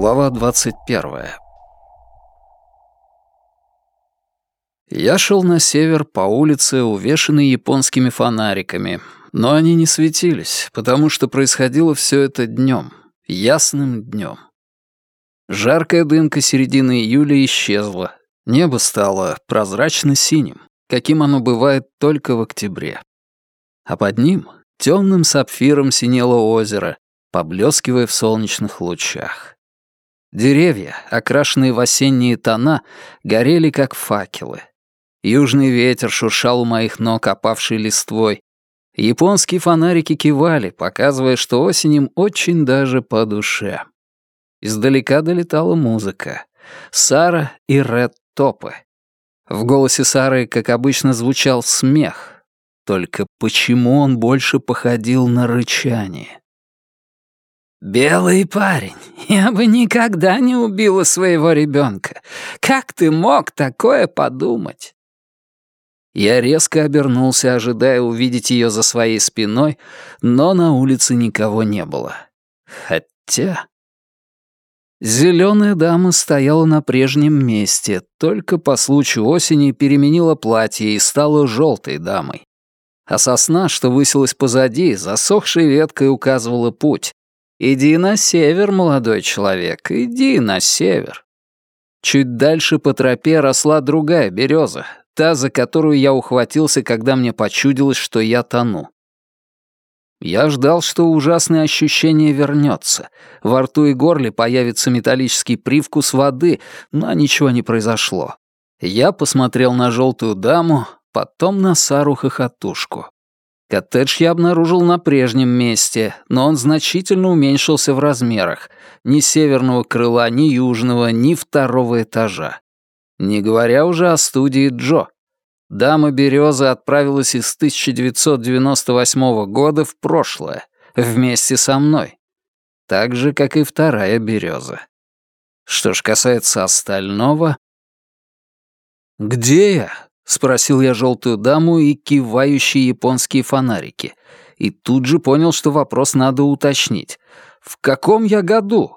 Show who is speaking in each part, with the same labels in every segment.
Speaker 1: Глава 21. Я шел на север по улице, увешанной японскими фонариками, но они не светились, потому что происходило все это днем, ясным днем. Жаркая дымка середины июля исчезла, небо стало прозрачно-синим, каким оно бывает только в октябре. А под ним темным сапфиром синело озеро, поблескивая в солнечных лучах. Деревья, окрашенные в осенние тона, горели как факелы. Южный ветер шуршал у моих ног опавшей листвой. Японские фонарики кивали, показывая, что осень им очень даже по душе. Издалека долетала музыка. Сара и Ред Топы. В голосе Сары, как обычно, звучал смех. Только почему он больше походил на рычание? «Белый парень, я бы никогда не убила своего ребенка. Как ты мог такое подумать?» Я резко обернулся, ожидая увидеть ее за своей спиной, но на улице никого не было. Хотя... Зеленая дама стояла на прежнем месте, только по случаю осени переменила платье и стала желтой дамой. А сосна, что высилась позади, засохшей веткой указывала путь, «Иди на север, молодой человек, иди на север». Чуть дальше по тропе росла другая береза, та, за которую я ухватился, когда мне почудилось, что я тону. Я ждал, что ужасное ощущение вернется. Во рту и горле появится металлический привкус воды, но ничего не произошло. Я посмотрел на желтую даму, потом на Сару хохотушку. Коттедж я обнаружил на прежнем месте, но он значительно уменьшился в размерах. Ни северного крыла, ни южного, ни второго этажа. Не говоря уже о студии Джо. Дама Береза отправилась из 1998 года в прошлое, вместе со мной. Так же, как и вторая Береза. Что ж касается остального... «Где я?» — спросил я желтую даму и кивающие японские фонарики. И тут же понял, что вопрос надо уточнить. «В каком я году?»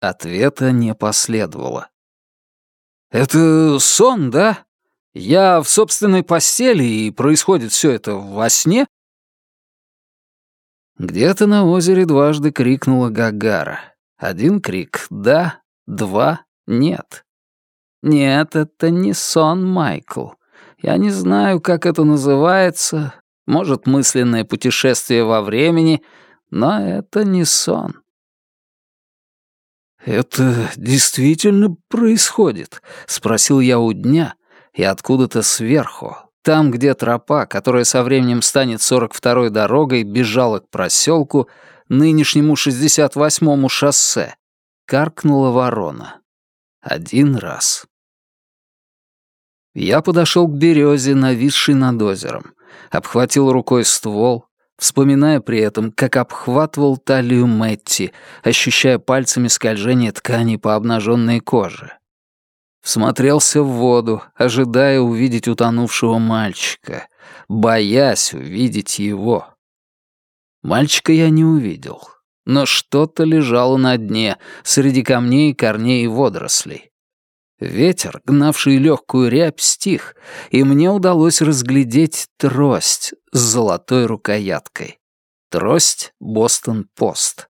Speaker 1: Ответа не последовало. «Это сон, да? Я в собственной постели, и происходит все это во сне?» Где-то на озере дважды крикнула Гагара. Один крик «да», два «нет». «Нет, это не сон, Майкл. Я не знаю, как это называется. Может, мысленное путешествие во времени, но это не сон». «Это действительно происходит?» — спросил я у дня, и откуда-то сверху, там, где тропа, которая со временем станет 42-й дорогой, бежала к проселку, нынешнему 68-му шоссе, каркнула ворона. Один раз. Я подошел к березе, нависшей над озером, обхватил рукой ствол, вспоминая при этом, как обхватывал талию Мэтти, ощущая пальцами скольжение ткани по обнаженной коже. Всмотрелся в воду, ожидая увидеть утонувшего мальчика, боясь увидеть его. Мальчика я не увидел, но что-то лежало на дне, среди камней, корней и водорослей. Ветер, гнавший легкую рябь, стих, и мне удалось разглядеть трость с золотой рукояткой. Трость «Бостон Пост»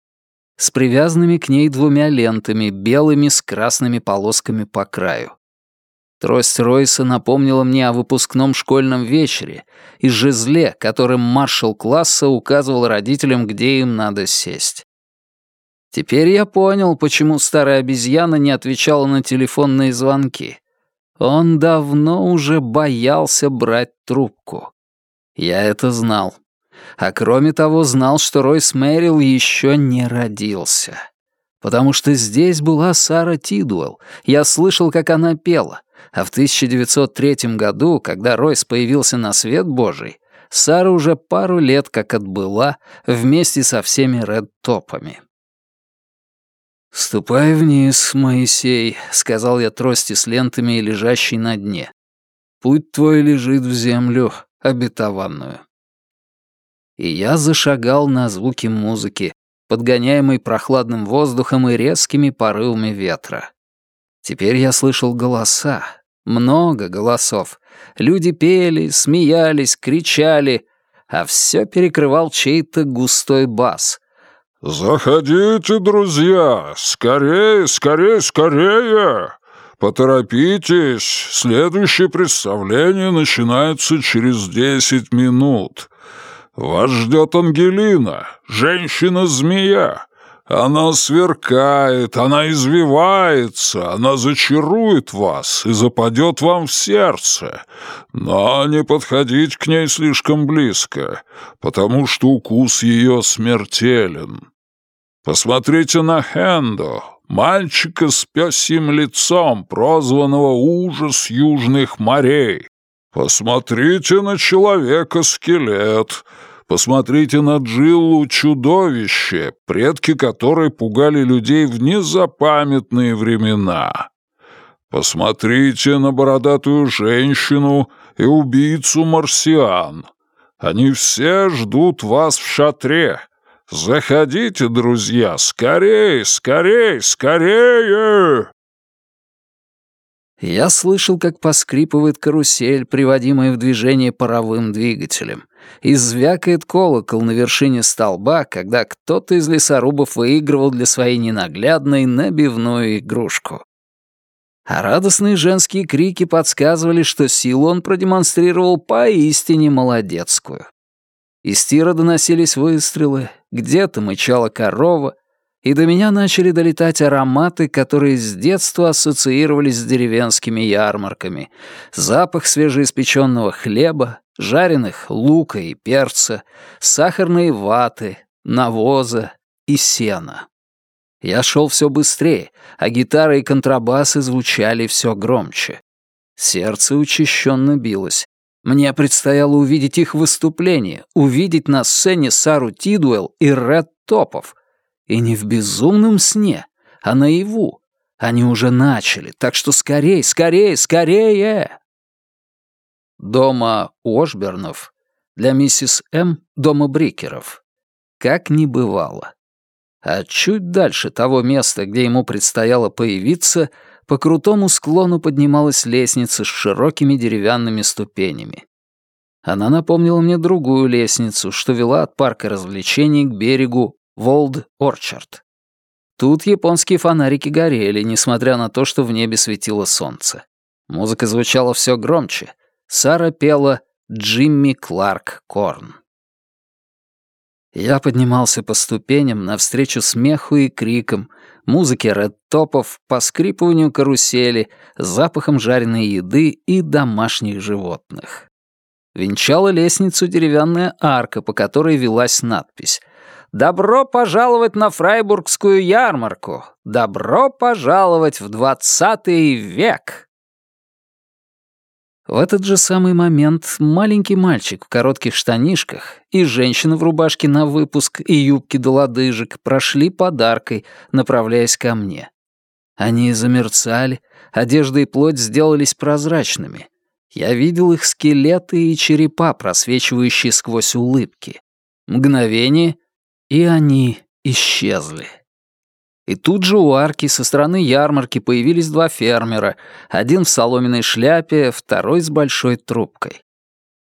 Speaker 1: с привязанными к ней двумя лентами, белыми с красными полосками по краю. Трость Ройса напомнила мне о выпускном школьном вечере и жезле, которым маршал класса указывал родителям, где им надо сесть. Теперь я понял, почему старая обезьяна не отвечала на телефонные звонки. Он давно уже боялся брать трубку. Я это знал. А кроме того, знал, что Ройс Мэрил еще не родился. Потому что здесь была Сара Тидуэлл. Я слышал, как она пела. А в 1903 году, когда Ройс появился на свет Божий, Сара уже пару лет как отбыла вместе со всеми ред-топами. «Ступай вниз, Моисей», — сказал я трости с лентами, лежащей на дне. «Путь твой лежит в землю обетованную». И я зашагал на звуки музыки, подгоняемый прохладным воздухом и резкими порывами ветра. Теперь я слышал голоса, много голосов. Люди пели, смеялись, кричали, а все перекрывал чей-то густой бас.
Speaker 2: «Заходите, друзья! Скорее, скорее, скорее! Поторопитесь! Следующее представление начинается через десять минут. Вас ждет Ангелина, женщина-змея. Она сверкает, она извивается, она зачарует вас и западет вам в сердце. Но не подходить к ней слишком близко, потому что укус ее смертелен. Посмотрите на Хендо, мальчика с пёсьим лицом, прозванного «Ужас южных морей». Посмотрите на человека-скелет, Посмотрите на Джиллу чудовище, предки которой пугали людей в незапамятные времена. Посмотрите на бородатую женщину и убийцу марсиан. Они все ждут вас в шатре. Заходите, друзья, скорей, скорей, скорее!»
Speaker 1: Я слышал, как поскрипывает карусель, приводимая в движение паровым двигателем, и звякает колокол на вершине столба, когда кто-то из лесорубов выигрывал для своей ненаглядной набивную игрушку. А радостные женские крики подсказывали, что силу он продемонстрировал поистине молодецкую. Из тира доносились выстрелы, где-то мычала корова, и до меня начали долетать ароматы, которые с детства ассоциировались с деревенскими ярмарками. Запах свежеиспеченного хлеба, жареных лука и перца, сахарной ваты, навоза и сена. Я шел все быстрее, а гитары и контрабасы звучали все громче. Сердце учащенно билось. Мне предстояло увидеть их выступление, увидеть на сцене Сару Тидуэлл и Ред Топов — и не в безумном сне, а наяву. Они уже начали, так что скорей, скорей, скорее! Дома Ошбернов для миссис М. дома Брикеров. Как не бывало. А чуть дальше того места, где ему предстояло появиться, по крутому склону поднималась лестница с широкими деревянными ступенями. Она напомнила мне другую лестницу, что вела от парка развлечений к берегу Волд Орчард. Тут японские фонарики горели, несмотря на то, что в небе светило солнце. Музыка звучала все громче. Сара пела «Джимми Кларк Корн». Я поднимался по ступеням навстречу смеху и крикам, музыке рэд-топов, поскрипыванию карусели, запахом жареной еды и домашних животных. Венчала лестницу деревянная арка, по которой велась надпись Добро пожаловать на Фрайбургскую ярмарку! Добро пожаловать в двадцатый век!» В этот же самый момент маленький мальчик в коротких штанишках и женщина в рубашке на выпуск и юбке до лодыжек прошли подаркой, направляясь ко мне. Они замерцали, одежда и плоть сделались прозрачными. Я видел их скелеты и черепа, просвечивающие сквозь улыбки. Мгновение, и они исчезли. И тут же у арки со стороны ярмарки появились два фермера, один в соломенной шляпе, второй с большой трубкой.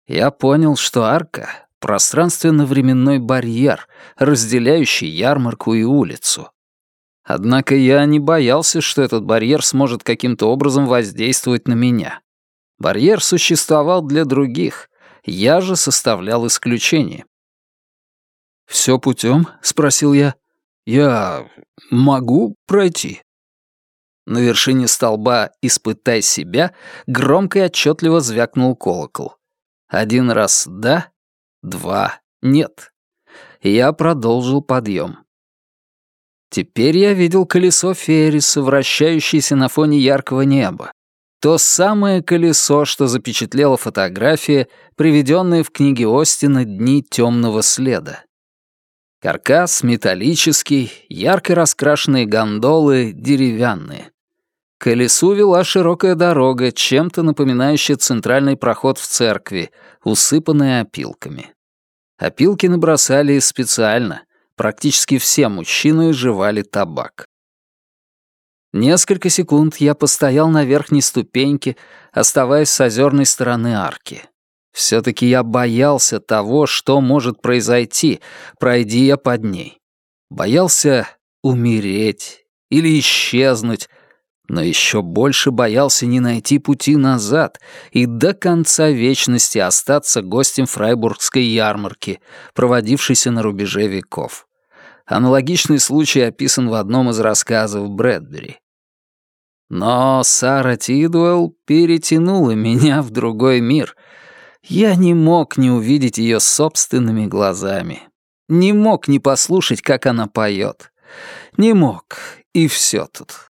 Speaker 1: Я понял, что арка — пространственно-временной барьер, разделяющий ярмарку и улицу. Однако я не боялся, что этот барьер сможет каким-то образом воздействовать на меня. Барьер существовал для других, я же составлял исключение. «Все путем?» — спросил я. «Я могу пройти?» На вершине столба «Испытай себя» громко и отчетливо звякнул колокол. Один раз «да», два «нет». Я продолжил подъем. Теперь я видел колесо Ферриса, вращающееся на фоне яркого неба. То самое колесо, что запечатлела фотография, приведенная в книге Остина «Дни темного следа». Каркас металлический, ярко раскрашенные гондолы деревянные. К колесу вела широкая дорога, чем-то напоминающая центральный проход в церкви, усыпанная опилками. Опилки набросали специально, практически все мужчины жевали табак. Несколько секунд я постоял на верхней ступеньке, оставаясь с озерной стороны арки. Все-таки я боялся того, что может произойти, пройди я под ней. Боялся умереть или исчезнуть, но еще больше боялся не найти пути назад и до конца вечности остаться гостем фрайбургской ярмарки, проводившейся на рубеже веков. Аналогичный случай описан в одном из рассказов Брэдбери. Но Сара Тидуэлл перетянула меня в другой мир. Я не мог не увидеть ее собственными глазами. Не мог не послушать, как она поет. Не мог, и все тут.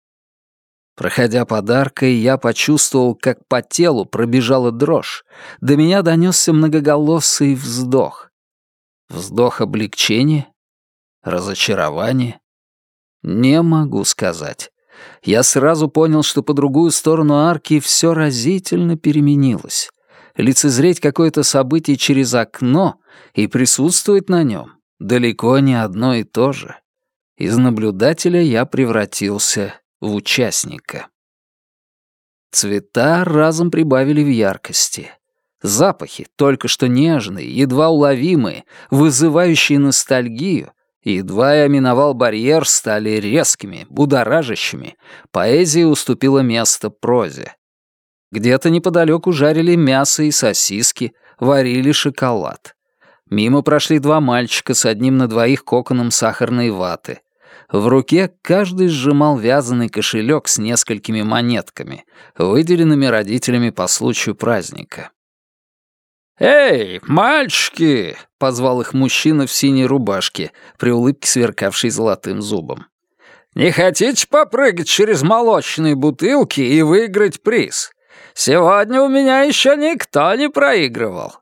Speaker 1: Проходя подаркой, я почувствовал, как по телу пробежала дрожь. До меня донесся многоголосый вздох. Вздох облегчения Разочарование? Не могу сказать. Я сразу понял, что по другую сторону арки все разительно переменилось. Лицезреть какое-то событие через окно и присутствовать на нем далеко не одно и то же. Из наблюдателя я превратился в участника. Цвета разом прибавили в яркости. Запахи, только что нежные, едва уловимые, вызывающие ностальгию, Едва я миновал барьер, стали резкими, будоражащими. Поэзия уступила место прозе. Где-то неподалеку жарили мясо и сосиски, варили шоколад. Мимо прошли два мальчика с одним на двоих коконом сахарной ваты. В руке каждый сжимал вязаный кошелек с несколькими монетками, выделенными родителями по случаю праздника. «Эй, мальчики!» — позвал их мужчина в синей рубашке, при улыбке сверкавшей золотым зубом. «Не хотите попрыгать через молочные бутылки и выиграть приз? Сегодня у меня еще никто не проигрывал».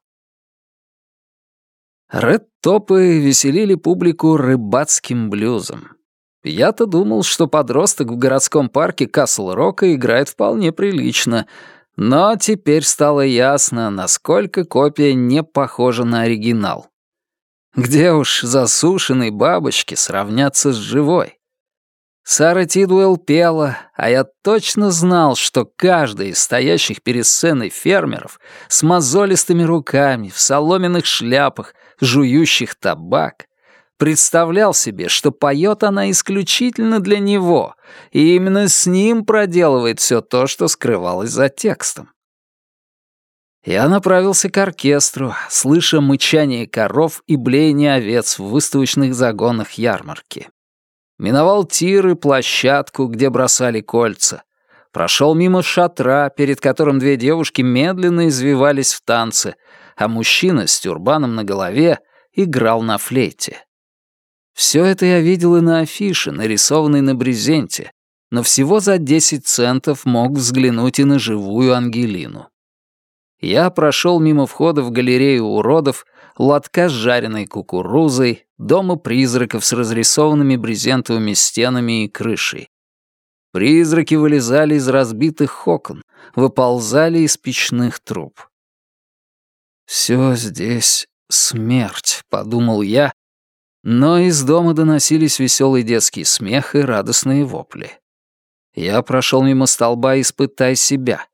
Speaker 1: Ред-топы веселили публику рыбацким блюзом. Я-то думал, что подросток в городском парке Касл-Рока играет вполне прилично — но теперь стало ясно, насколько копия не похожа на оригинал. Где уж засушенной бабочки сравняться с живой? Сара Тидуэлл пела, а я точно знал, что каждый из стоящих перед сценой фермеров с мозолистыми руками, в соломенных шляпах, жующих табак, представлял себе, что поет она исключительно для него, и именно с ним проделывает все то, что скрывалось за текстом. Я направился к оркестру, слыша мычание коров и блеяние овец в выставочных загонах ярмарки. Миновал тир и площадку, где бросали кольца. Прошел мимо шатра, перед которым две девушки медленно извивались в танце, а мужчина с тюрбаном на голове играл на флейте. Все это я видел и на афише, нарисованной на брезенте, но всего за 10 центов мог взглянуть и на живую Ангелину. Я прошел мимо входа в галерею уродов, лотка с жареной кукурузой, дома призраков с разрисованными брезентовыми стенами и крышей. Призраки вылезали из разбитых окон, выползали из печных труб. «Все здесь смерть», — подумал я, но из дома доносились веселый детский смех и радостные вопли. Я прошел мимо столба «Испытай себя».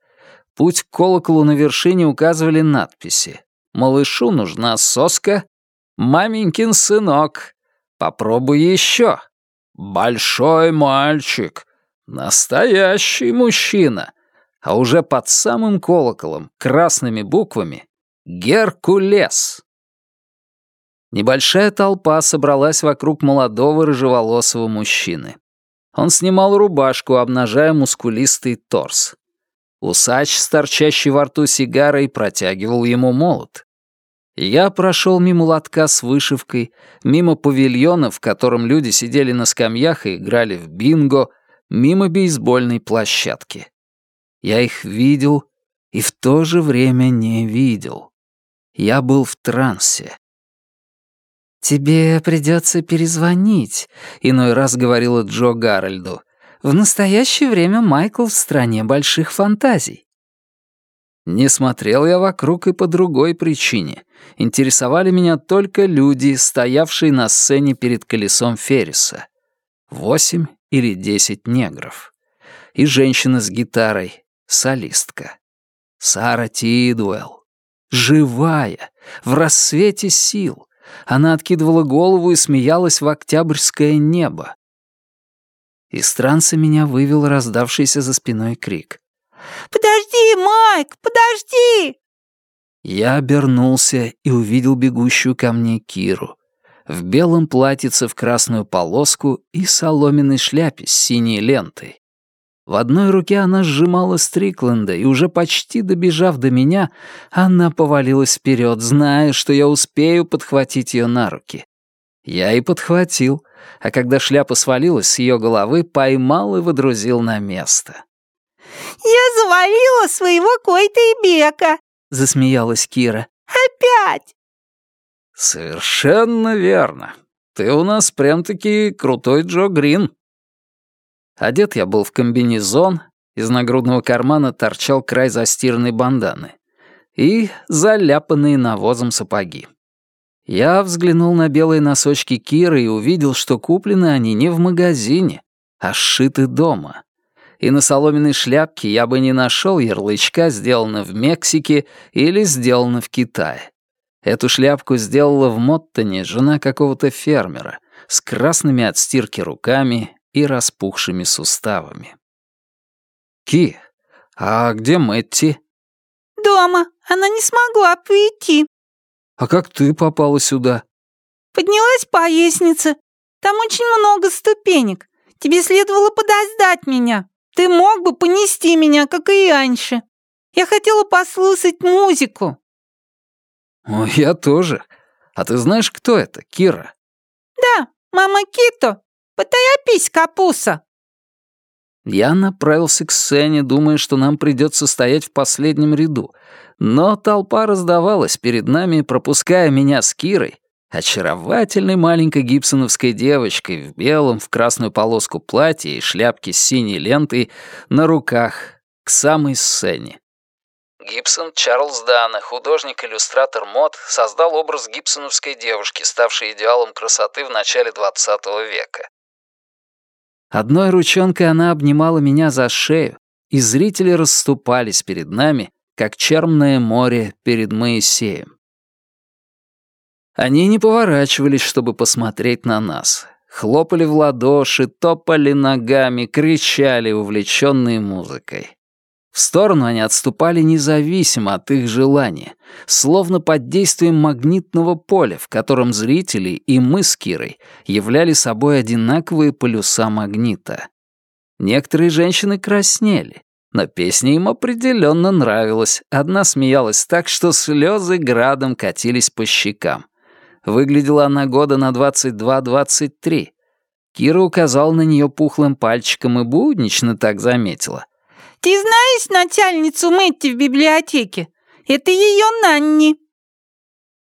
Speaker 1: Путь к колоколу на вершине указывали надписи. «Малышу нужна соска», «Маменькин сынок», «Попробуй еще», «Большой мальчик», «Настоящий мужчина», а уже под самым колоколом, красными буквами «Геркулес». Небольшая толпа собралась вокруг молодого рыжеволосого мужчины. Он снимал рубашку, обнажая мускулистый торс. Усач с торчащей во рту сигарой протягивал ему молот. Я прошел мимо лотка с вышивкой, мимо павильона, в котором люди сидели на скамьях и играли в бинго, мимо бейсбольной площадки. Я их видел и в то же время не видел. Я был в трансе. «Тебе придется перезвонить», — иной раз говорила Джо Гарольду. «В настоящее время Майкл в стране больших фантазий». Не смотрел я вокруг и по другой причине. Интересовали меня только люди, стоявшие на сцене перед колесом Ферриса. Восемь или десять негров. И женщина с гитарой, солистка. Сара Тидуэлл. Живая, в рассвете сил. Она откидывала голову и смеялась в октябрьское небо. Из транса меня вывел раздавшийся за спиной крик.
Speaker 3: «Подожди, Майк, подожди!»
Speaker 1: Я обернулся и увидел бегущую ко мне Киру. В белом платьице в красную полоску и соломенной шляпе с синей лентой. В одной руке она сжимала Стрикленда, и уже почти добежав до меня, она повалилась вперед, зная, что я успею подхватить ее на руки. Я и подхватил, а когда шляпа свалилась с ее головы, поймал и водрузил на место.
Speaker 3: «Я завалила своего Койта и Бека!» — засмеялась Кира. «Опять!»
Speaker 1: «Совершенно верно. Ты у нас прям-таки крутой Джо Грин», Одет я был в комбинезон, из нагрудного кармана торчал край застиранной банданы и заляпанные навозом сапоги. Я взглянул на белые носочки Киры и увидел, что куплены они не в магазине, а сшиты дома. И на соломенной шляпке я бы не нашел ярлычка «сделано в Мексике» или «сделано в Китае». Эту шляпку сделала в Моттоне жена какого-то фермера с красными от стирки руками и распухшими суставами. «Ки, а где Мэтти?»
Speaker 3: «Дома. Она не смогла прийти».
Speaker 1: «А как ты попала сюда?»
Speaker 3: «Поднялась по лестнице. Там очень много ступенек. Тебе следовало подождать меня. Ты мог бы понести меня, как и раньше. Я хотела послушать музыку».
Speaker 1: «О, я тоже. А ты знаешь, кто это, Кира?»
Speaker 3: «Да, мама Кито. «Поторопись, капуса!»
Speaker 1: Я направился к сцене, думая, что нам придется стоять в последнем ряду, но толпа раздавалась перед нами, пропуская меня с Кирой, очаровательной маленькой гибсоновской девочкой в белом в красную полоску платье и шляпке с синей лентой на руках к самой сцене. Гибсон Чарльз Дана, художник-иллюстратор мод, создал образ гибсоновской девушки, ставшей идеалом красоты в начале XX века. Одной ручонкой она обнимала меня за шею, и зрители расступались перед нами, как черное море перед Моисеем. Они не поворачивались, чтобы посмотреть на нас. Хлопали в ладоши, топали ногами, кричали, увлеченные музыкой. В сторону они отступали независимо от их желания, словно под действием магнитного поля, в котором зрители и мы с Кирой являли собой одинаковые полюса магнита. Некоторые женщины краснели, но песня им определенно нравилась. Одна смеялась так, что слезы градом катились по щекам. Выглядела она года на 22-23. Кира указал на нее пухлым пальчиком и буднично так заметила —
Speaker 3: ты знаешь начальницу Мэтти в библиотеке? Это ее Нанни».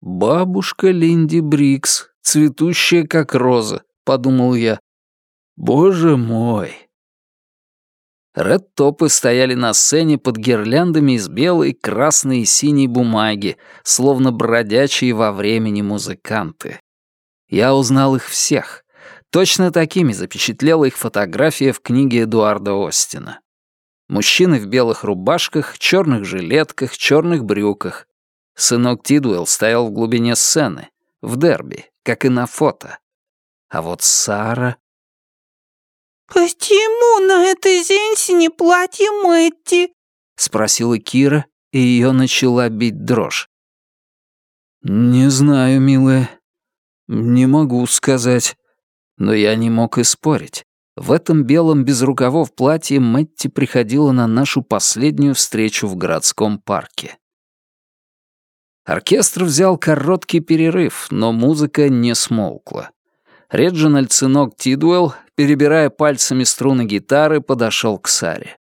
Speaker 1: «Бабушка Линди Брикс, цветущая как роза», — подумал я. «Боже мой!» Ред-топы стояли на сцене под гирляндами из белой, красной и синей бумаги, словно бродячие во времени музыканты. Я узнал их всех. Точно такими запечатлела их фотография в книге Эдуарда Остина. Мужчины в белых рубашках, черных жилетках, черных брюках. Сынок Тидуэлл стоял в глубине сцены, в дерби, как и на фото. А вот Сара...
Speaker 3: «Почему на этой женщине платье Мэтти?» — спросила Кира, и ее начала бить дрожь.
Speaker 1: «Не знаю, милая. Не могу сказать. Но я не мог и спорить. В этом белом без рукавов платье Мэтти приходила на нашу последнюю встречу в городском парке. Оркестр взял короткий перерыв, но музыка не смолкла. Реджинальд сынок Тидуэлл, перебирая пальцами струны гитары, подошел к Саре.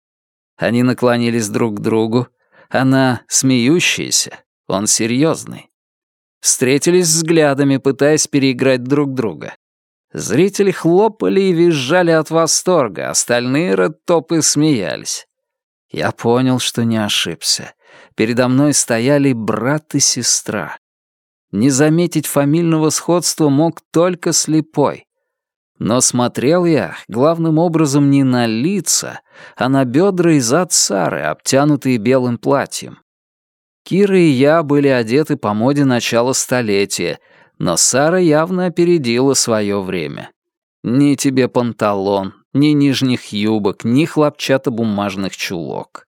Speaker 1: Они наклонились друг к другу. Она смеющаяся, он серьезный. Встретились взглядами, пытаясь переиграть друг друга. Зрители хлопали и визжали от восторга, остальные рэд смеялись. Я понял, что не ошибся. передо мной стояли брат и сестра. Не заметить фамильного сходства мог только слепой. Но смотрел я главным образом не на лица, а на бедра и зад Сары, обтянутые белым платьем. Кира и я были одеты по моде начала столетия, но Сара явно опередила свое время. Ни тебе панталон, ни нижних юбок, ни хлопчатобумажных чулок.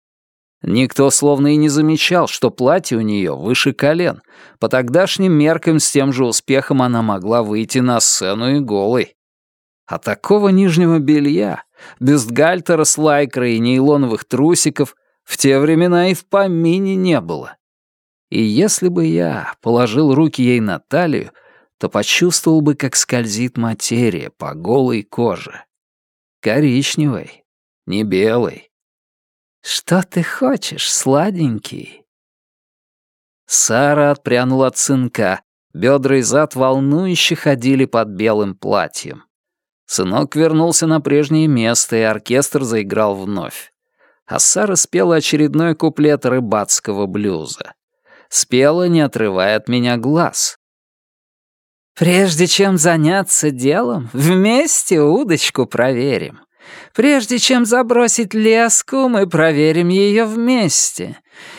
Speaker 1: Никто словно и не замечал, что платье у нее выше колен. По тогдашним меркам с тем же успехом она могла выйти на сцену и голой. А такого нижнего белья, бюстгальтера с лайкрой и нейлоновых трусиков в те времена и в помине не было. И если бы я положил руки ей на талию, то почувствовал бы, как скользит материя по голой коже. Коричневой, не белой. «Что ты хочешь, сладенький?» Сара отпрянула от сынка. Бедра и зад волнующе ходили под белым платьем. Сынок вернулся на прежнее место, и оркестр заиграл вновь. А Сара спела очередной куплет рыбацкого блюза. Спела, не отрывая от меня глаз. «Прежде чем заняться делом, вместе удочку проверим. Прежде чем забросить леску, мы проверим ее вместе.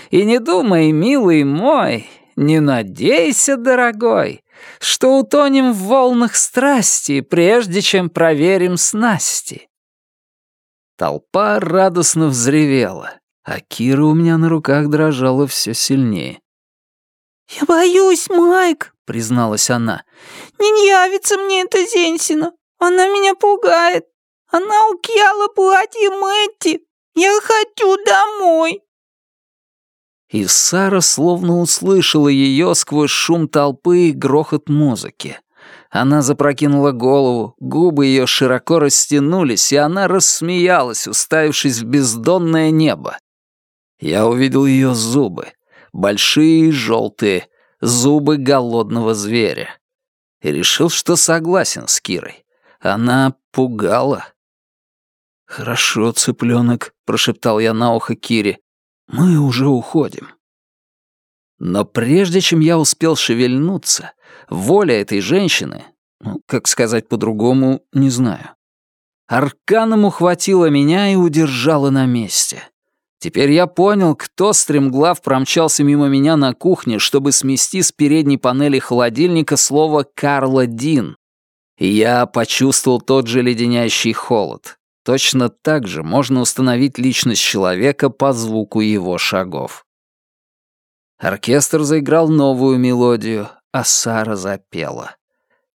Speaker 1: И не думай, милый мой, не надейся, дорогой, что утонем в волнах страсти, прежде чем проверим снасти. Толпа радостно взревела, а Кира у меня на руках дрожала все сильнее.
Speaker 3: «Я боюсь, Майк», — призналась она. «Не явится мне эта Зенсина. Она меня пугает. Она укьяла платье Мэтти. Я хочу домой».
Speaker 1: И Сара словно услышала ее сквозь шум толпы и грохот музыки. Она запрокинула голову, губы ее широко растянулись, и она рассмеялась, уставившись в бездонное небо. Я увидел ее зубы, большие и желтые, зубы голодного зверя. И решил, что согласен с Кирой. Она пугала. «Хорошо, цыпленок», — прошептал я на ухо Кире. Мы уже уходим. Но прежде чем я успел шевельнуться, воля этой женщины, ну, как сказать по-другому, не знаю, арканом ухватила меня и удержала на месте. Теперь я понял, кто стремглав промчался мимо меня на кухне, чтобы смести с передней панели холодильника слово «Карла Дин». И я почувствовал тот же леденящий холод. Точно так же можно установить личность человека по звуку его шагов. Оркестр заиграл новую мелодию, а Сара запела.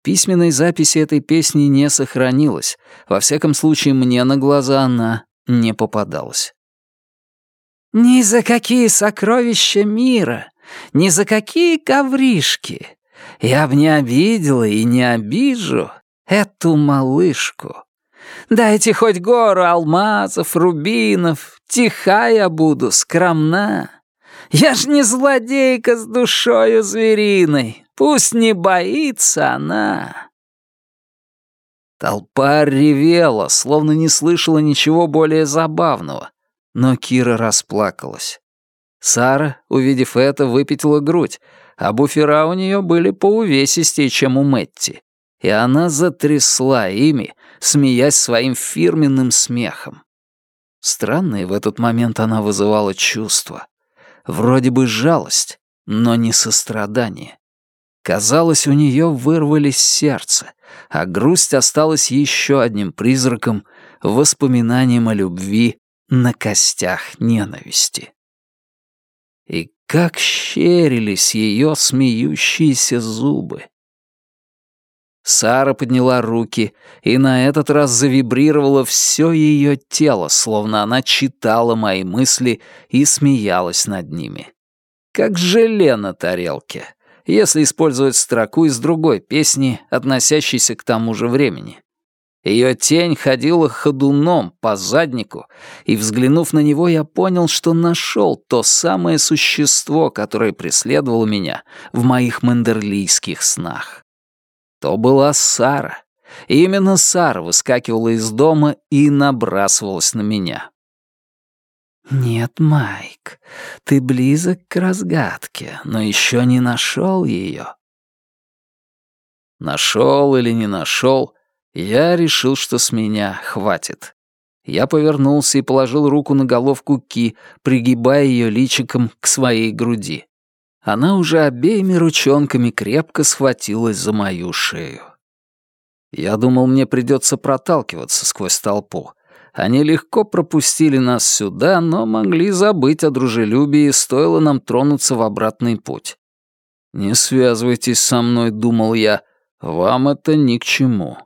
Speaker 1: Письменной записи этой песни не сохранилось, во всяком случае мне на глаза она не попадалась. «Ни за какие сокровища мира, ни за какие ковришки я б не обидела и не обижу эту малышку», Дайте хоть гору алмазов, рубинов, тиха я буду, скромна. Я ж не злодейка с душою звериной, пусть не боится она. Толпа ревела, словно не слышала ничего более забавного, но Кира расплакалась. Сара, увидев это, выпятила грудь, а буфера у нее были поувесистее, чем у Мэтти, и она затрясла ими, смеясь своим фирменным смехом. Странные в этот момент она вызывала чувства. Вроде бы жалость, но не сострадание. Казалось, у нее вырвались сердце, а грусть осталась еще одним призраком, воспоминанием о любви на костях ненависти. И как щерились ее смеющиеся зубы. Сара подняла руки, и на этот раз завибрировало все ее тело, словно она читала мои мысли и смеялась над ними. Как желе на тарелке, если использовать строку из другой песни, относящейся к тому же времени. Ее тень ходила ходуном по заднику, и, взглянув на него, я понял, что нашел то самое существо, которое преследовало меня в моих мандерлийских снах то была Сара. И именно Сара выскакивала из дома и набрасывалась на меня. «Нет, Майк, Ты близок к разгадке, но еще не нашел ее. Нашел или не нашел, я решил, что с меня хватит. Я повернулся и положил руку на головку Ки, пригибая ее личиком к своей груди. Она уже обеими ручонками крепко схватилась за мою шею. Я думал, мне придется проталкиваться сквозь толпу. Они легко пропустили нас сюда, но могли забыть о дружелюбии, стоило нам тронуться в обратный путь. «Не связывайтесь со мной», — думал я, — «вам это ни к чему».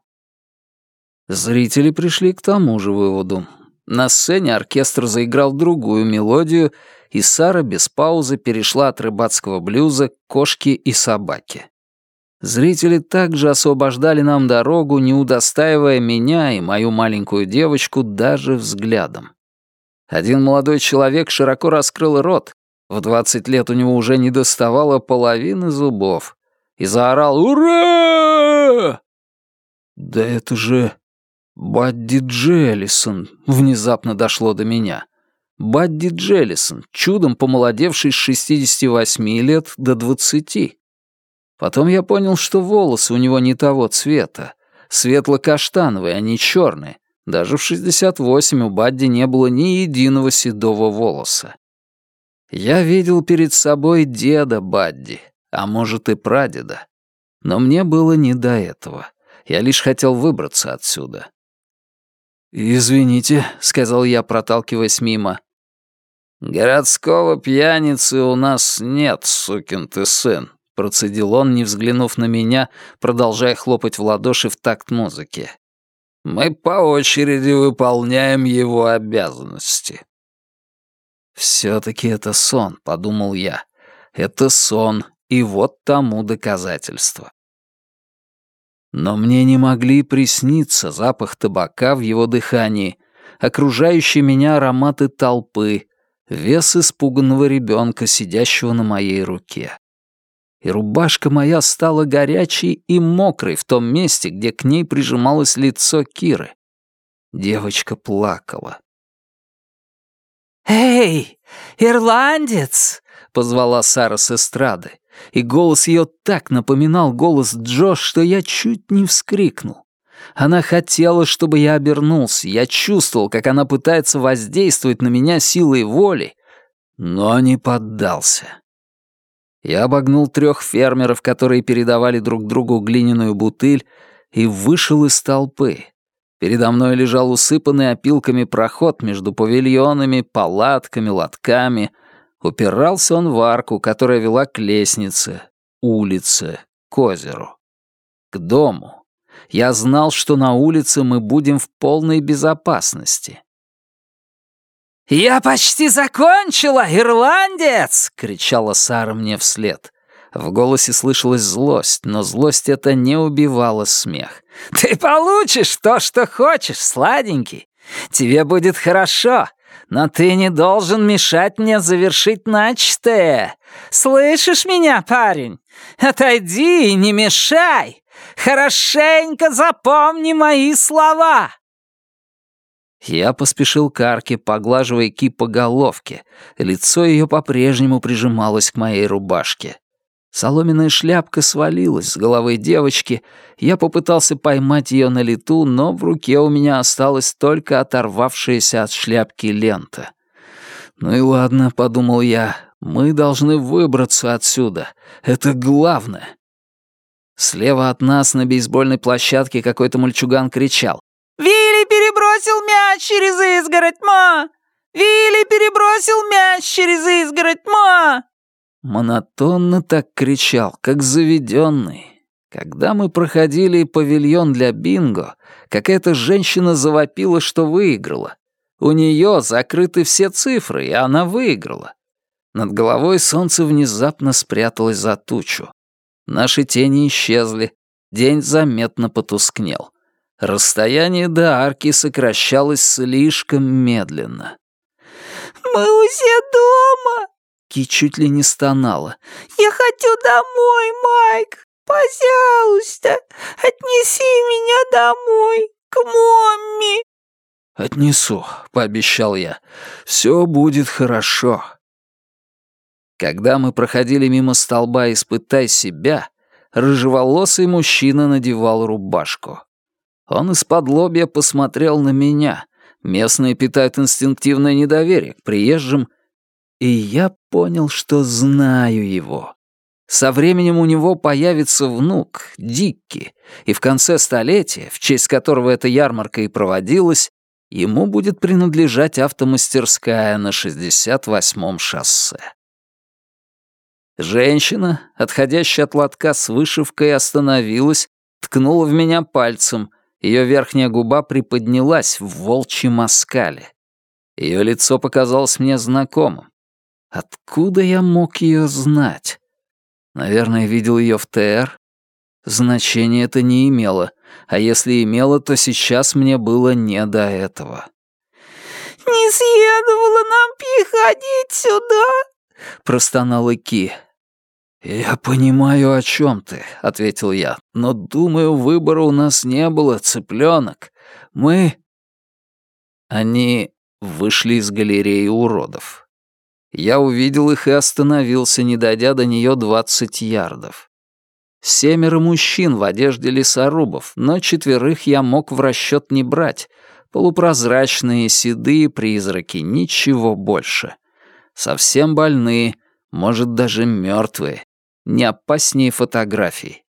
Speaker 1: Зрители пришли к тому же выводу. На сцене оркестр заиграл другую мелодию, и Сара без паузы перешла от рыбацкого блюза к кошке и собаке. Зрители также освобождали нам дорогу, не удостаивая меня и мою маленькую девочку даже взглядом. Один молодой человек широко раскрыл рот, в двадцать лет у него уже не доставало половины зубов, и заорал «Ура!» «Да это же Бадди Джеллисон!» — внезапно дошло до меня. Бадди Джеллисон, чудом помолодевший с 68 лет до 20. Потом я понял, что волосы у него не того цвета, светло-каштановые, а не черные. Даже в 68 у Бадди не было ни единого седого волоса. Я видел перед собой деда Бадди, а может и прадеда. Но мне было не до этого. Я лишь хотел выбраться отсюда. «Извините», — сказал я, проталкиваясь мимо. «Городского пьяницы у нас нет, сукин ты сын», Процедил он, не взглянув на меня, продолжая хлопать в ладоши в такт музыки. «Мы по очереди выполняем его обязанности». «Все-таки это сон», — подумал я. «Это сон, и вот тому доказательство». Но мне не могли присниться запах табака в его дыхании, окружающие меня ароматы толпы, вес испуганного ребенка, сидящего на моей руке и рубашка моя стала горячей и мокрой в том месте, где к ней прижималось лицо Киры. Девочка плакала.
Speaker 3: «Эй, ирландец!»
Speaker 1: — позвала Сара с эстрады, и голос ее так напоминал голос Джо, что я чуть не вскрикнул. Она хотела, чтобы я обернулся, я чувствовал, как она пытается воздействовать на меня силой воли, но не поддался. Я обогнул трех фермеров, которые передавали друг другу глиняную бутыль, и вышел из толпы. Передо мной лежал усыпанный опилками проход между павильонами, палатками, лотками. Упирался он в арку, которая вела к лестнице, улице, к озеру. К дому. Я знал, что на улице мы будем в полной безопасности.
Speaker 3: «Я почти закончила, ирландец!» — кричала Сара мне вслед.
Speaker 1: В голосе слышалась злость, но злость эта не убивала смех.
Speaker 3: «Ты получишь то, что хочешь, сладенький. Тебе будет хорошо, но ты не должен мешать мне завершить начатое. Слышишь меня, парень? Отойди и не мешай. Хорошенько запомни мои слова!»
Speaker 1: Я поспешил к арке, поглаживая Ки по головке. Лицо ее по-прежнему прижималось к моей рубашке. Соломенная шляпка свалилась с головы девочки. Я попытался поймать ее на лету, но в руке у меня осталась только оторвавшаяся от шляпки лента. «Ну и ладно», — подумал я, — «мы должны выбраться отсюда. Это главное». Слева от нас на бейсбольной площадке какой-то мальчуган кричал.
Speaker 3: «Вилли перебросил мяч через изгородь, ма! Вилли перебросил мяч через изгородь, ма!»
Speaker 1: Монотонно так кричал, как заведенный. Когда мы проходили павильон для бинго, какая-то женщина завопила, что выиграла. У нее закрыты все цифры, и она выиграла. Над головой солнце внезапно спряталось за тучу. Наши тени исчезли, день заметно потускнел. Расстояние до арки сокращалось слишком медленно.
Speaker 3: «Мы уже дома!»
Speaker 1: Ки чуть ли не стонала.
Speaker 3: «Я хочу домой, Майк! Пожалуйста, отнеси меня домой, к Момми!»
Speaker 1: «Отнесу», — пообещал я. «Все будет хорошо». Когда мы проходили мимо столба «Испытай себя», рыжеволосый мужчина надевал рубашку. Он из-под лобья посмотрел на меня. Местные питают инстинктивное недоверие к приезжим, и я понял, что знаю его. Со временем у него появится внук, Дикки, и в конце столетия, в честь которого эта ярмарка и проводилась, ему будет принадлежать автомастерская на 68-м шоссе. Женщина, отходящая от лотка с вышивкой, остановилась, ткнула в меня пальцем. Ее верхняя губа приподнялась в волчьем оскале. Ее лицо показалось мне знакомым. Откуда я мог ее знать? Наверное, видел ее в ТР. Значения это не имело, а если имело, то сейчас мне было не до этого.
Speaker 3: «Не следовало нам приходить сюда», — простонала Ки.
Speaker 1: «Я понимаю, о чем ты», — ответил я, «но, думаю, выбора у нас не было, цыпленок. Мы...» Они вышли из галереи уродов. Я увидел их и остановился, не дойдя до нее двадцать ярдов. Семеро мужчин в одежде лесорубов, но четверых я мог в расчет не брать. Полупрозрачные, седые призраки, ничего больше совсем больные, может, даже мертвые, не опаснее фотографий.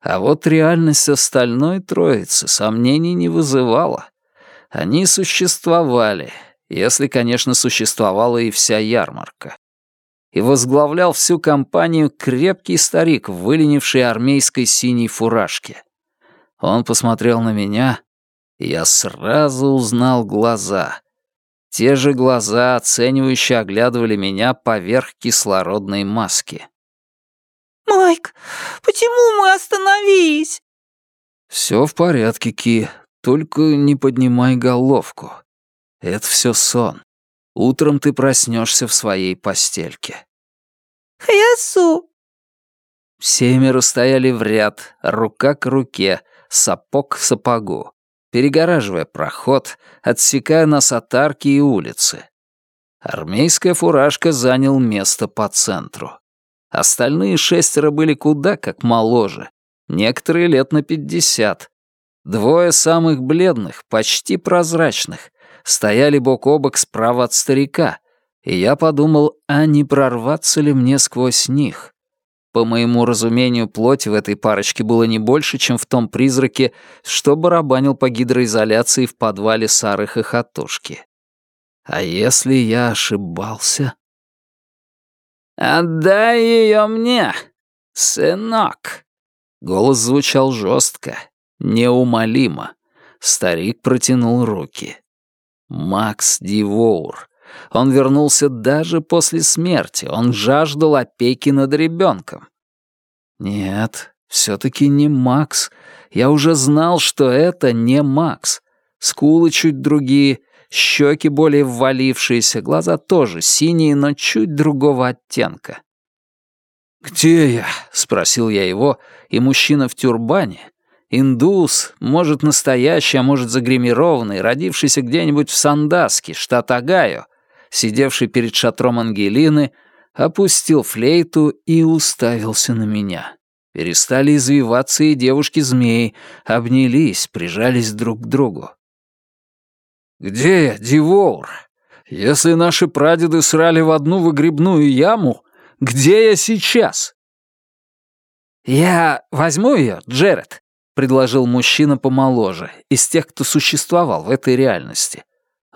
Speaker 1: А вот реальность остальной троицы сомнений не вызывала. Они существовали, если, конечно, существовала и вся ярмарка. И возглавлял всю компанию крепкий старик в выленившей армейской синей фуражке. Он посмотрел на меня, и я сразу узнал глаза. Те же глаза оценивающе оглядывали меня поверх кислородной маски.
Speaker 3: «Майк, почему мы остановились?»
Speaker 1: «Все в порядке, Ки, только не поднимай головку. Это все сон. Утром ты проснешься в своей постельке».
Speaker 3: «Хорошо».
Speaker 1: Семеро стояли в ряд, рука к руке, сапог к сапогу перегораживая проход, отсекая нас от арки и улицы. Армейская фуражка занял место по центру. Остальные шестеро были куда как моложе, некоторые лет на пятьдесят. Двое самых бледных, почти прозрачных, стояли бок о бок справа от старика, и я подумал, а не прорваться ли мне сквозь них. По моему разумению, плоти в этой парочке было не больше, чем в том призраке, что барабанил по гидроизоляции в подвале Сары Хохотушки. А если я ошибался? «Отдай ее мне, сынок!» Голос звучал жестко, неумолимо. Старик протянул руки. Макс Дивоур. Он вернулся даже после смерти. Он жаждал опеки над ребенком. Нет, все-таки не Макс. Я уже знал, что это не Макс. Скулы чуть другие, щеки более ввалившиеся, глаза тоже синие, но чуть другого оттенка. «Где я?» — спросил я его, и мужчина в тюрбане, индус, может, настоящий, а может, загримированный, родившийся где-нибудь в Сандаске, штат Огайо, сидевший перед шатром Ангелины, опустил флейту и уставился на меня. Перестали извиваться и девушки-змеи, обнялись, прижались друг к другу. «Где я, Дивоур? Если наши прадеды срали в одну выгребную яму, где я сейчас?» «Я возьму ее, Джеред», — предложил мужчина помоложе, из тех, кто существовал в этой реальности.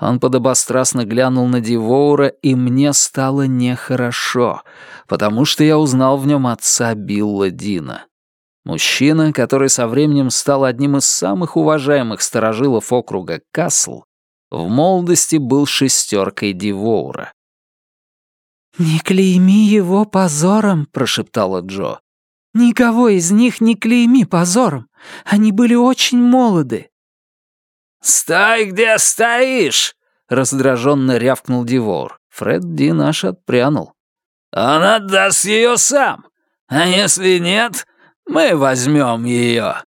Speaker 1: Он подобострастно глянул на Дивоура, и мне стало нехорошо, потому что я узнал в нем отца Билла Дина. Мужчина, который со временем стал одним из самых уважаемых сторожилов округа Касл, в молодости был шестеркой Дивоура.
Speaker 3: «Не клейми его позором», — прошептала Джо. «Никого из них не клейми позором. Они были очень молоды».
Speaker 1: «Стой, где стоишь!» — раздраженно рявкнул Дивор. Фред Ди наш отпрянул. «Он отдаст ее сам, а если нет, мы возьмем ее».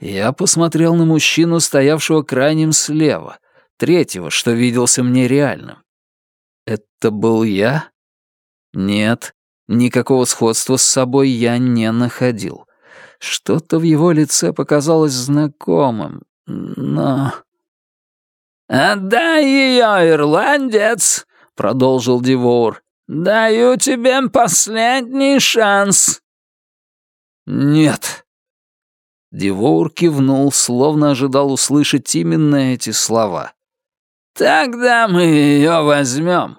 Speaker 1: Я посмотрел на мужчину, стоявшего крайним слева, третьего, что виделся мне реальным. Это был я? Нет, никакого сходства с собой я не находил. Что-то в его лице показалось знакомым, но...
Speaker 4: «Отдай ее, ирландец!» — продолжил Дивоур. «Даю тебе последний шанс!»
Speaker 1: «Нет!» Дивоур кивнул, словно ожидал услышать именно эти слова.
Speaker 4: «Тогда мы ее возьмем.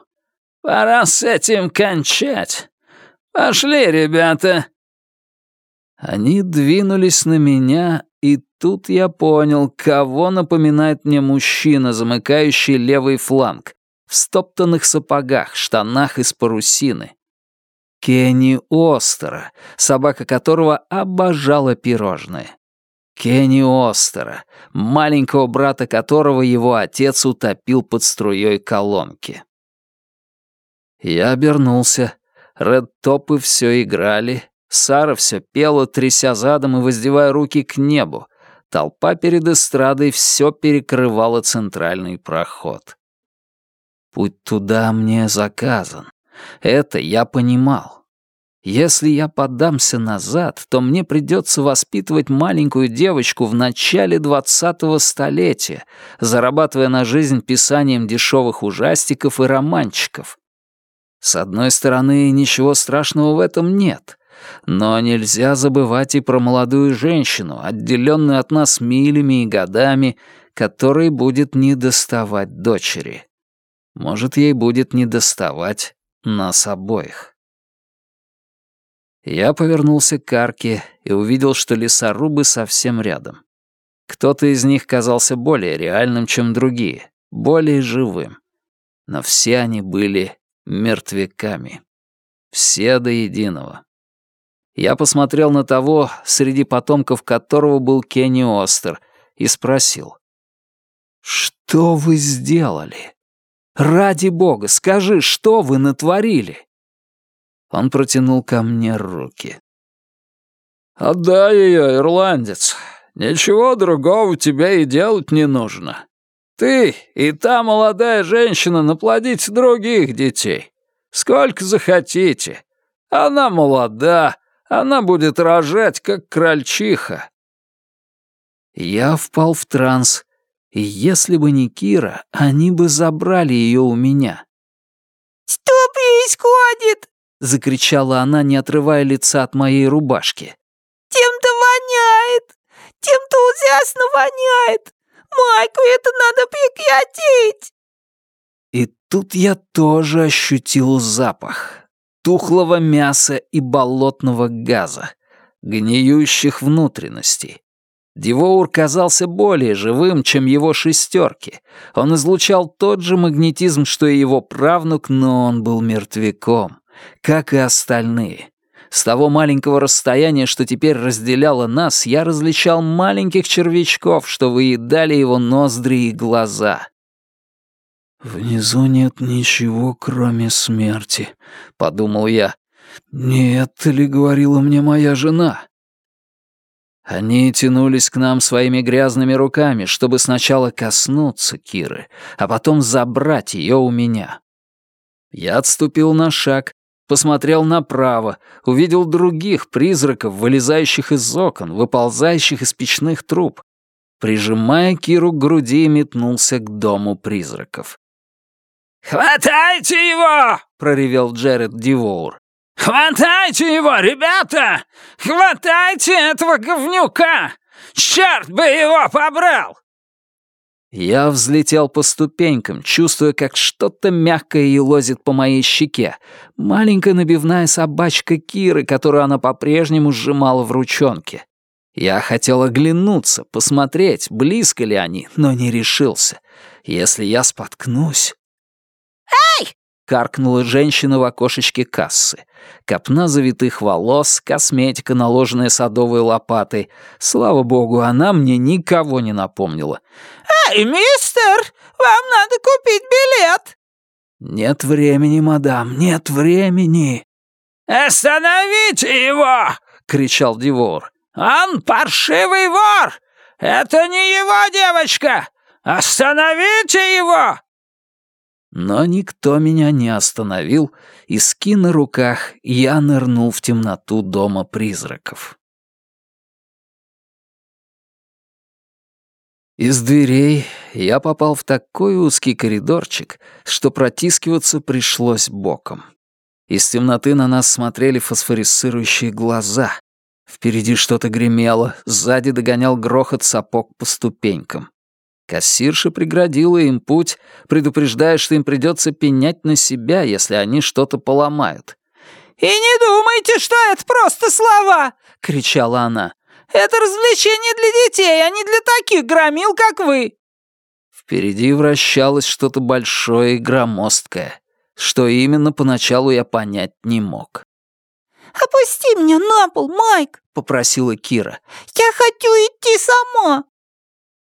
Speaker 4: Пора с этим кончать. Пошли, ребята!»
Speaker 1: Они двинулись на меня, тут я понял, кого напоминает мне мужчина, замыкающий левый фланг, в стоптанных сапогах, штанах из парусины. Кенни Остера, собака которого обожала пирожные. Кенни Остера, маленького брата которого его отец утопил под струей колонки. Я обернулся. Ред-топы все играли, Сара все пела, тряся задом и воздевая руки к небу. Толпа перед эстрадой все перекрывала центральный проход. Путь туда мне заказан. Это я понимал. Если я поддамся назад, то мне придется воспитывать маленькую девочку в начале двадцатого столетия, зарабатывая на жизнь писанием дешевых ужастиков и романчиков. С одной стороны, ничего страшного в этом нет. Но нельзя забывать и про молодую женщину, отделенную от нас милями и годами, которой будет недоставать дочери. Может, ей будет недоставать нас обоих. Я повернулся к арке и увидел, что лесорубы совсем рядом. Кто-то из них казался более реальным, чем другие, более живым. Но все они были мертвяками. Все до единого. Я посмотрел на того, среди потомков которого был Кенни Остер, и спросил. «Что вы сделали? Ради бога, скажи, что вы натворили?» Он протянул ко мне руки.
Speaker 4: «Отдай ее, ирландец. Ничего другого тебе и делать не нужно. Ты и та молодая женщина наплодите других детей. Сколько захотите. Она молода, она будет рожать, как крольчиха».
Speaker 1: Я впал в транс, и если бы не Кира, они бы забрали ее у меня.
Speaker 3: «Что происходит?»
Speaker 1: — закричала она, не отрывая лица от моей рубашки.
Speaker 3: «Тем-то воняет! Тем-то ужасно воняет! Майку, это надо прекратить!»
Speaker 1: И тут я тоже ощутил запах тухлого мяса и болотного газа, гниющих внутренностей. Дивоур казался более живым, чем его шестерки. Он излучал тот же магнетизм, что и его правнук, но он был мертвяком, как и остальные. С того маленького расстояния, что теперь разделяло нас, я различал маленьких червячков, что выедали его ноздри и глаза. «Внизу нет ничего, кроме смерти», — подумал я. «Не это ли говорила мне моя жена?» Они тянулись к нам своими грязными руками, чтобы сначала коснуться Киры, а потом забрать ее у меня. Я отступил на шаг, посмотрел направо, увидел других призраков, вылезающих из окон, выползающих из печных труб. Прижимая Киру к груди, метнулся к дому призраков.
Speaker 4: «Хватайте его!» — проревел Джеред Дивоур. «Хватайте его, ребята! Хватайте этого говнюка! Черт бы его побрал!»
Speaker 1: Я взлетел по ступенькам, чувствуя, как что-то мягкое елозит по моей щеке. Маленькая набивная собачка Киры, которую она по-прежнему сжимала в ручонке. Я хотел оглянуться, посмотреть, близко ли они, но не решился. Если я споткнусь...
Speaker 3: «Эй!»
Speaker 1: — каркнула женщина в окошечке кассы. Копна завитых волос, косметика, наложенная садовой лопатой. Слава богу, она мне никого не напомнила.
Speaker 3: «Эй, мистер, вам надо купить билет!»
Speaker 1: «Нет времени, мадам, нет времени!»
Speaker 4: «Остановите его!» — кричал Дивор. «Он паршивый вор! Это не его девочка! Остановите его!»
Speaker 1: Но никто меня не остановил, и с ки на руках я нырнул в темноту дома призраков. Из дверей я попал в такой узкий коридорчик, что протискиваться пришлось боком. Из темноты на нас смотрели фосфорисцирующие глаза. Впереди что-то гремело, сзади догонял грохот сапог по ступенькам. Кассирша преградила им путь, предупреждая, что им придется пенять на себя, если они что-то поломают.
Speaker 3: «И не думайте, что это просто слова!» — кричала она. «Это развлечение для детей, а не для таких громил, как вы!»
Speaker 1: Впереди вращалось что-то большое и громоздкое. Что именно, поначалу я понять не мог.
Speaker 3: «Опусти меня на пол, Майк!» — попросила Кира. «Я хочу идти сама!»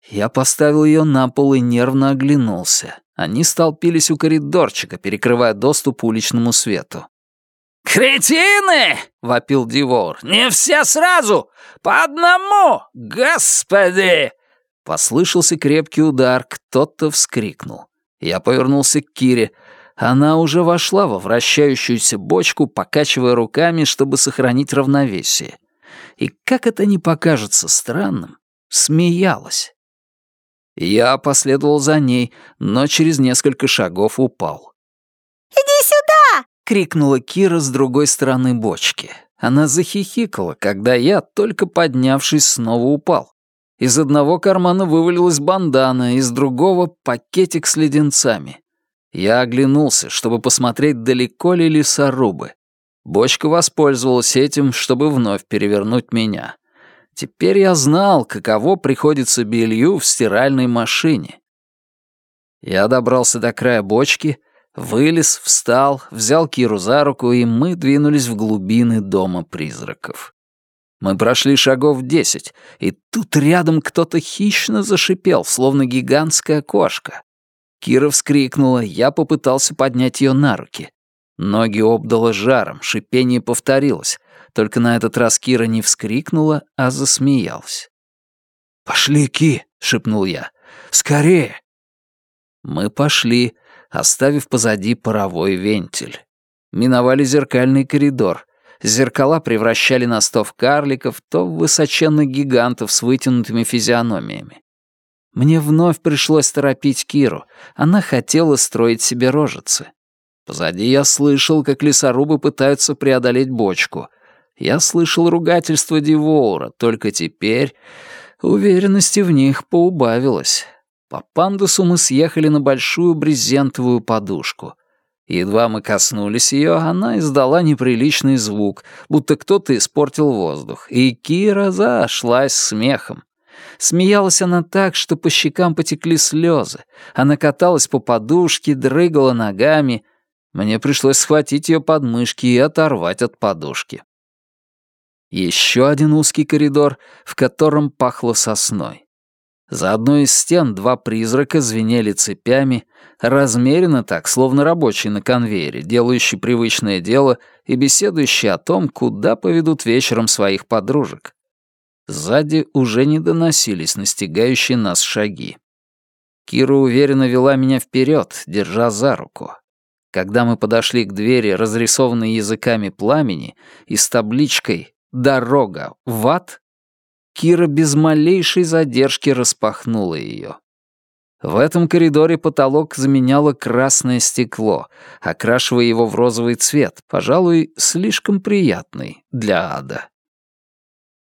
Speaker 1: Я поставил ее на пол и нервно оглянулся. Они столпились у коридорчика, перекрывая доступ уличному свету.
Speaker 4: «Кретины!» — вопил Дивор. «Не все сразу! По одному! Господи!»
Speaker 1: Послышался крепкий удар, кто-то вскрикнул. Я повернулся к Кире. Она уже вошла во вращающуюся бочку, покачивая руками, чтобы сохранить равновесие. И как это не покажется странным, смеялась. Я последовал за ней, но через несколько шагов упал.
Speaker 3: «Иди сюда!»
Speaker 1: — крикнула Кира с другой стороны бочки. Она захихикала, когда я, только поднявшись, снова упал. Из одного кармана вывалилась бандана, из другого — пакетик с леденцами. Я оглянулся, чтобы посмотреть, далеко ли лесорубы. Бочка воспользовалась этим, чтобы вновь перевернуть меня. Теперь я знал, каково приходится белью в стиральной машине. Я добрался до края бочки, вылез, встал, взял Киру за руку, и мы двинулись в глубины дома призраков. Мы прошли шагов десять, и тут рядом кто-то хищно зашипел, словно гигантская кошка. Кира вскрикнула, я попытался поднять ее на руки. Ноги обдало жаром, шипение повторилось. Только на этот раз Кира не вскрикнула, а засмеялась. «Пошли, Ки!» — шепнул я. «Скорее!» Мы пошли, оставив позади паровой вентиль. Миновали зеркальный коридор. Зеркала превращали нас то в карликов, то в высоченных гигантов с вытянутыми физиономиями. Мне вновь пришлось торопить Киру. Она хотела строить себе рожицы. Позади я слышал, как лесорубы пытаются преодолеть бочку — я слышал ругательство Дивоура, только теперь уверенности в них поубавилось. По пандусу мы съехали на большую брезентовую подушку. Едва мы коснулись ее, она издала неприличный звук, будто кто-то испортил воздух, и Кира зашлась смехом. Смеялась она так, что по щекам потекли слезы. Она каталась по подушке, дрыгала ногами. Мне пришлось схватить ее подмышки и оторвать от подушки. Еще один узкий коридор, в котором пахло сосной. За одной из стен два призрака звенели цепями, размеренно так, словно рабочий на конвейере, делающий привычное дело и беседующий о том, куда поведут вечером своих подружек. Сзади уже не доносились настигающие нас шаги. Кира уверенно вела меня вперед, держа за руку. Когда мы подошли к двери, разрисованной языками пламени, и с табличкой Дорога в ад? Кира без малейшей задержки распахнула ее. В этом коридоре потолок заменяло красное стекло, окрашивая его в розовый цвет, пожалуй, слишком приятный для ада.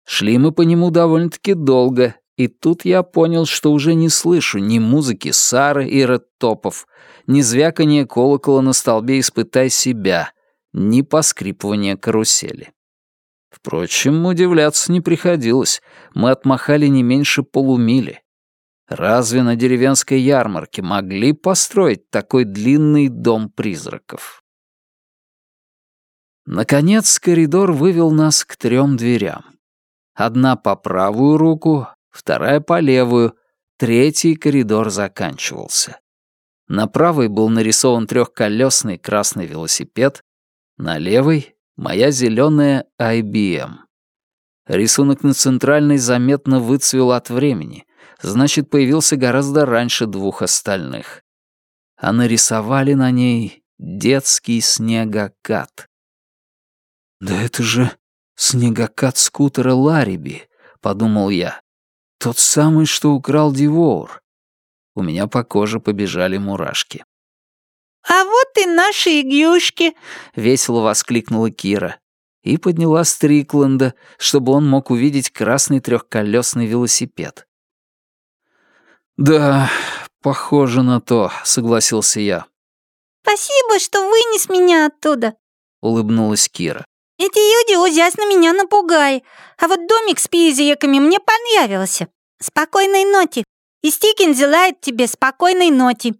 Speaker 1: Шли мы по нему довольно-таки долго, и тут я понял, что уже не слышу ни музыки Сары и Редтопов, ни звякания колокола на столбе «Испытай себя», ни поскрипывания карусели. Впрочем, удивляться не приходилось. Мы отмахали не меньше полумили. Разве на деревенской ярмарке могли построить такой длинный дом призраков? Наконец, коридор вывел нас к трем дверям. Одна по правую руку, вторая по левую, третий коридор заканчивался. На правой был нарисован трехколесный красный велосипед, на левой Моя зеленая IBM. Рисунок на центральной заметно выцвел от времени, значит, появился гораздо раньше двух остальных. а нарисовали на ней детский снегокат. «Да это же снегокат скутера Лариби», — подумал я. «Тот самый, что украл Дивоур». У меня по коже побежали мурашки.
Speaker 3: «А вот и наши игюшки!»
Speaker 1: — весело воскликнула Кира. И подняла Стрикленда, чтобы он мог увидеть красный трехколесный велосипед. «Да, похоже на то», — согласился я.
Speaker 3: «Спасибо, что вынес меня оттуда», —
Speaker 1: улыбнулась Кира.
Speaker 3: «Эти люди ужасно меня напугали, а вот домик с пизиками мне понравился. Спокойной ноти. И Стикин желает тебе спокойной ноти».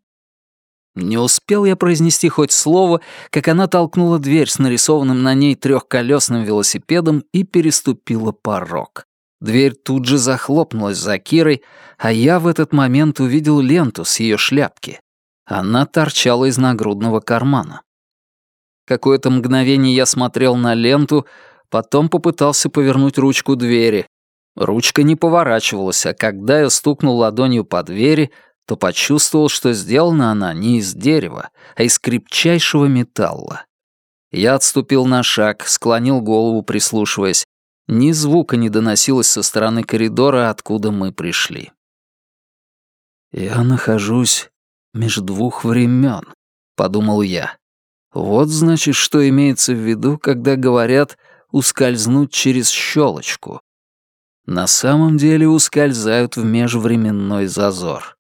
Speaker 1: Не успел я произнести хоть слово, как она толкнула дверь с нарисованным на ней трехколесным велосипедом и переступила порог. Дверь тут же захлопнулась за Кирой, а я в этот момент увидел ленту с ее шляпки. Она торчала из нагрудного кармана. Какое-то мгновение я смотрел на ленту, потом попытался повернуть ручку двери. Ручка не поворачивалась, а когда я стукнул ладонью по двери, то почувствовал, что сделана она не из дерева, а из крепчайшего металла. Я отступил на шаг, склонил голову, прислушиваясь. Ни звука не доносилось со стороны коридора, откуда мы пришли. «Я нахожусь между двух времен», — подумал я. «Вот, значит, что имеется в виду, когда говорят «ускользнуть через щелочку». На самом деле ускользают в межвременной зазор.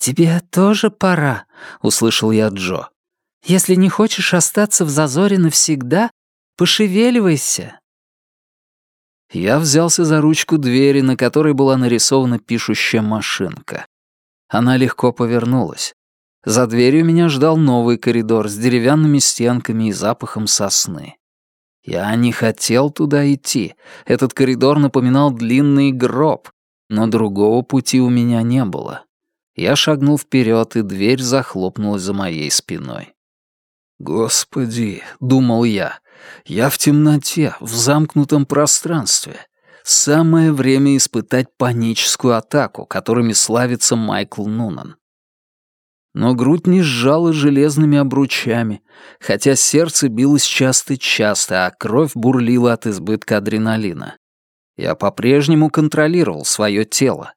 Speaker 3: «Тебе тоже пора», — услышал я Джо. «Если не хочешь остаться в зазоре навсегда, пошевеливайся».
Speaker 1: Я взялся за ручку двери, на которой была нарисована пишущая машинка. Она легко повернулась. За дверью меня ждал новый коридор с деревянными стенками и запахом сосны. Я не хотел туда идти. Этот коридор напоминал длинный гроб, но другого пути у меня не было. Я шагнул вперед, и дверь захлопнулась за моей спиной. «Господи», — думал я, — «я в темноте, в замкнутом пространстве. Самое время испытать паническую атаку, которыми славится Майкл Нунан». Но грудь не сжала железными обручами, хотя сердце билось часто-часто, а кровь бурлила от избытка адреналина. Я по-прежнему контролировал свое тело,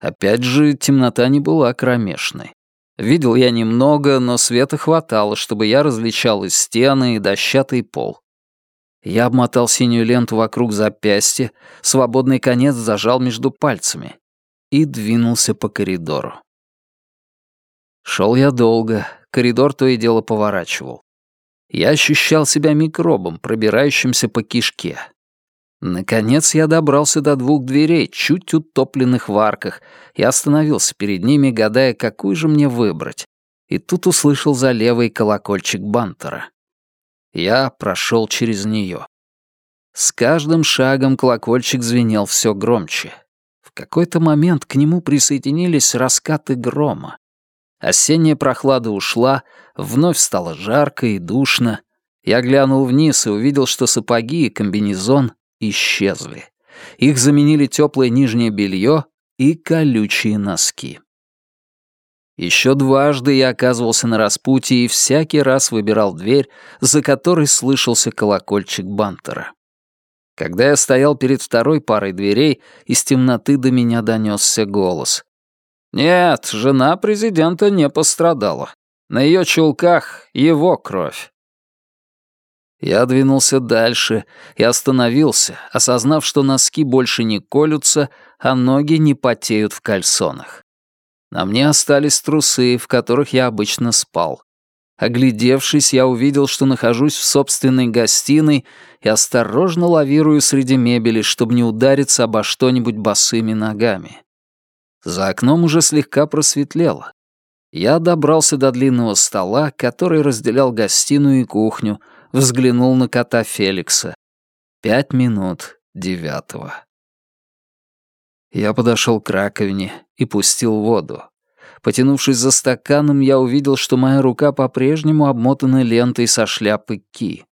Speaker 1: Опять же, темнота не была кромешной. Видел я немного, но света хватало, чтобы я различал и стены, и дощатый пол. Я обмотал синюю ленту вокруг запястья, свободный конец зажал между пальцами и двинулся по коридору. Шел я долго, коридор то и дело поворачивал. Я ощущал себя микробом, пробирающимся по кишке. Наконец я добрался до двух дверей, чуть утопленных в арках, и остановился перед ними, гадая, какую же мне выбрать. И тут услышал за левый колокольчик бантера. Я прошел через нее. С каждым шагом колокольчик звенел все громче. В какой-то момент к нему присоединились раскаты грома. Осенняя прохлада ушла, вновь стало жарко и душно. Я глянул вниз и увидел, что сапоги и комбинезон исчезли. Их заменили теплое нижнее белье и колючие носки. Еще дважды я оказывался на распутье и всякий раз выбирал дверь, за которой слышался колокольчик бантера. Когда я стоял перед второй парой дверей, из темноты до меня донесся голос. Нет, жена президента не пострадала. На ее чулках его кровь. Я двинулся дальше и остановился, осознав, что носки больше не колются, а ноги не потеют в кальсонах. На мне остались трусы, в которых я обычно спал. Оглядевшись, я увидел, что нахожусь в собственной гостиной и осторожно лавирую среди мебели, чтобы не удариться обо что-нибудь босыми ногами. За окном уже слегка просветлело. Я добрался до длинного стола, который разделял гостиную и кухню, взглянул на кота Феликса. Пять минут девятого. Я подошел к раковине и пустил воду. Потянувшись за стаканом, я увидел, что моя рука по-прежнему обмотана лентой со шляпы Ки.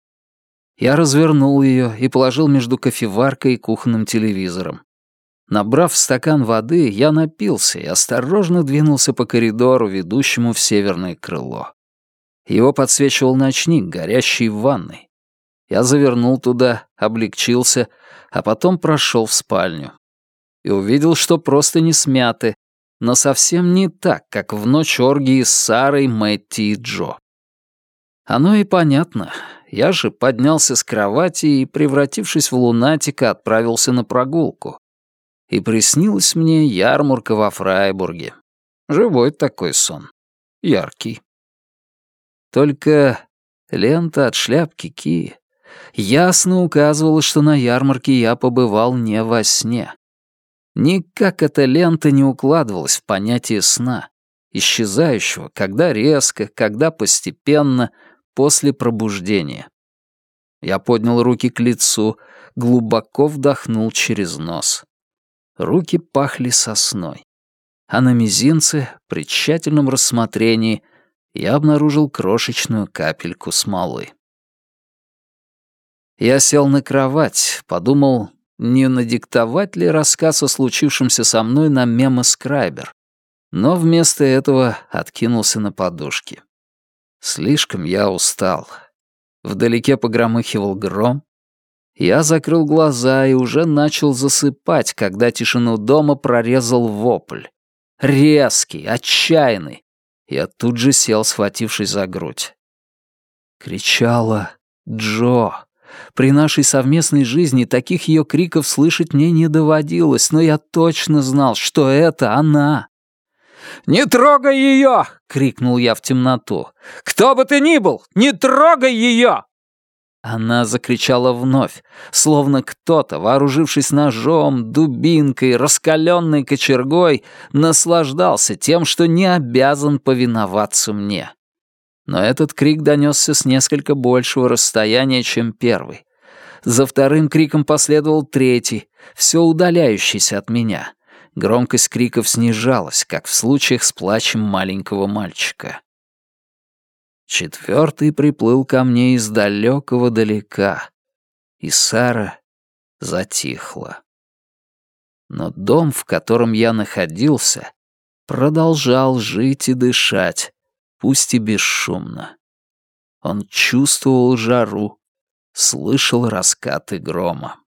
Speaker 1: Я развернул ее и положил между кофеваркой и кухонным телевизором. Набрав стакан воды, я напился и осторожно двинулся по коридору, ведущему в северное крыло. Его подсвечивал ночник, горящий в ванной. Я завернул туда, облегчился, а потом прошел в спальню. И увидел, что просто не смяты, но совсем не так, как в ночь оргии с Сарой, Мэтти и Джо. Оно и понятно. Я же поднялся с кровати и, превратившись в лунатика, отправился на прогулку. И приснилась мне ярмарка во Фрайбурге. Живой такой сон. Яркий. Только лента от шляпки Ки ясно указывала, что на ярмарке я побывал не во сне. Никак эта лента не укладывалась в понятие сна, исчезающего, когда резко, когда постепенно, после пробуждения. Я поднял руки к лицу, глубоко вдохнул через нос. Руки пахли сосной. А на мизинце, при тщательном рассмотрении, я обнаружил крошечную капельку смолы. Я сел на кровать, подумал, не надиктовать ли рассказ о случившемся со мной на мемо Скрайбер, но вместо этого откинулся на подушки. Слишком я устал. Вдалеке погромыхивал гром. Я закрыл глаза и уже начал засыпать, когда тишину дома прорезал вопль. Резкий, отчаянный. Я тут же сел, схватившись за грудь. Кричала Джо. При нашей совместной жизни таких ее криков слышать мне не доводилось, но я точно знал, что это она. «Не трогай ее!» — крикнул я в темноту. «Кто бы ты ни был, не трогай ее!» Она закричала вновь, словно кто-то, вооружившись ножом, дубинкой, раскаленной кочергой, наслаждался тем, что не обязан повиноваться мне. Но этот крик донесся с несколько большего расстояния, чем первый. За вторым криком последовал третий, все удаляющийся от меня. Громкость криков снижалась, как в случаях с плачем маленького мальчика. Четвертый приплыл ко мне из далекого далека, и Сара затихла. Но дом, в котором я находился, продолжал жить и дышать, пусть и бесшумно. Он чувствовал жару, слышал раскаты грома.